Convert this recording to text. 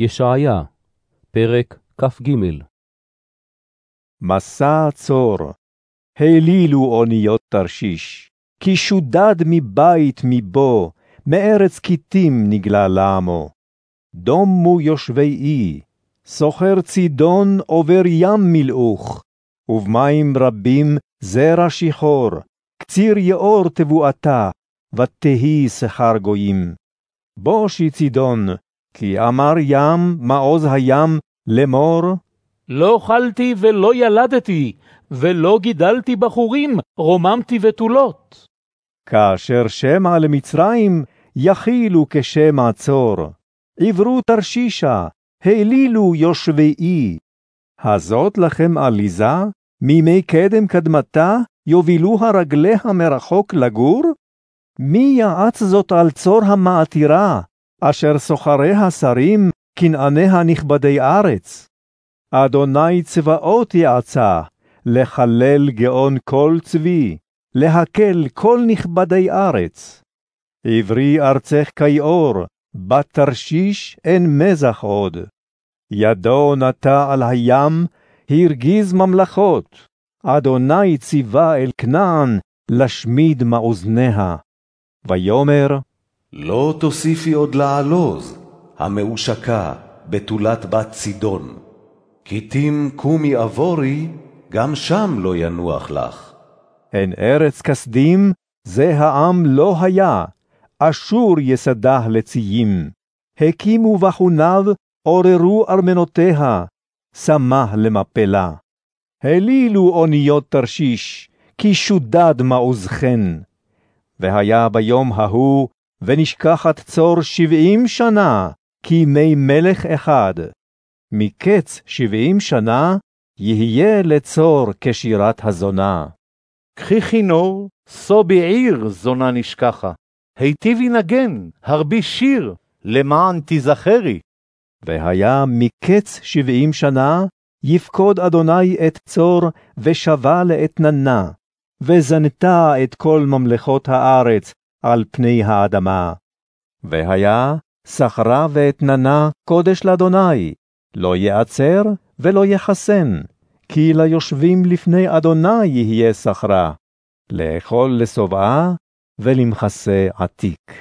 ישעיה, פרק כ"ג מסע צור, העלילו אוניות תרשיש, כי שודד מבית מבו, מארץ כיתים נגלה לעמו. דומו יושבי אי, סוחר צידון עובר ים מילאוך, ובמים רבים זרע שיחור, קציר יאור תבואתה, ותהי שכר גויים. בושי צידון, כי אמר ים, מעוז הים, לאמור, לא אכלתי ולא ילדתי, ולא גידלתי בחורים, רוממתי בתולות. כאשר שמע למצרים, יכילו כשם עצור. עברו תרשישה, העלילו יושבי אי. הזאת לכם עליזה, מימי קדם קדמתה, יובילוה רגליה מרחוק לגור? מי יעץ זאת על צור המעתירה, אשר סוחריה שרים, כנעניה נכבדי ארץ? אדוני צבאות יעצה, לחלל גאון כל צבי, להקל כל נכבדי ארץ. עברי ארצך כיאור, בת תרשיש אין מזח עוד. ידו נטע על הים, הרגיז ממלכות. אדוני ציווה אל כנען, לשמיד מאוזניה. ויאמר, לא תוסיפי עוד לעלוז, המאושקה, בתולת בת צידון. כתים קומי עבורי, גם שם לא ינוח לך. הן ארץ כסדים, זה העם לא היה, אשור יסדה לציים. הקימו בחוניו, עוררו ארמנותיה, שמה למפלה. העלילו אוניות תרשיש, כי שודד מעוזכן. והיה ביום ההוא, ונשכחת צור שבעים שנה, כימי מלך אחד. מקץ שבעים שנה, יהיה לצור כשירת הזונה. קחי כינור, סו בעיר זונה נשכחה. היטיבי נגן, הרבי שיר, למען תזכרי. והיה מקץ שבעים שנה, יפקוד אדוני את צור, ושבה לאתננה, וזנתה את כל ממלכות הארץ על פני האדמה. והיה סחרה ואתננה קודש לאדוני, לא יעצר ולא יחסן, כי ליושבים לפני אדוני יהיה סחרה, לאכול לשובעה ולמחסה עתיק.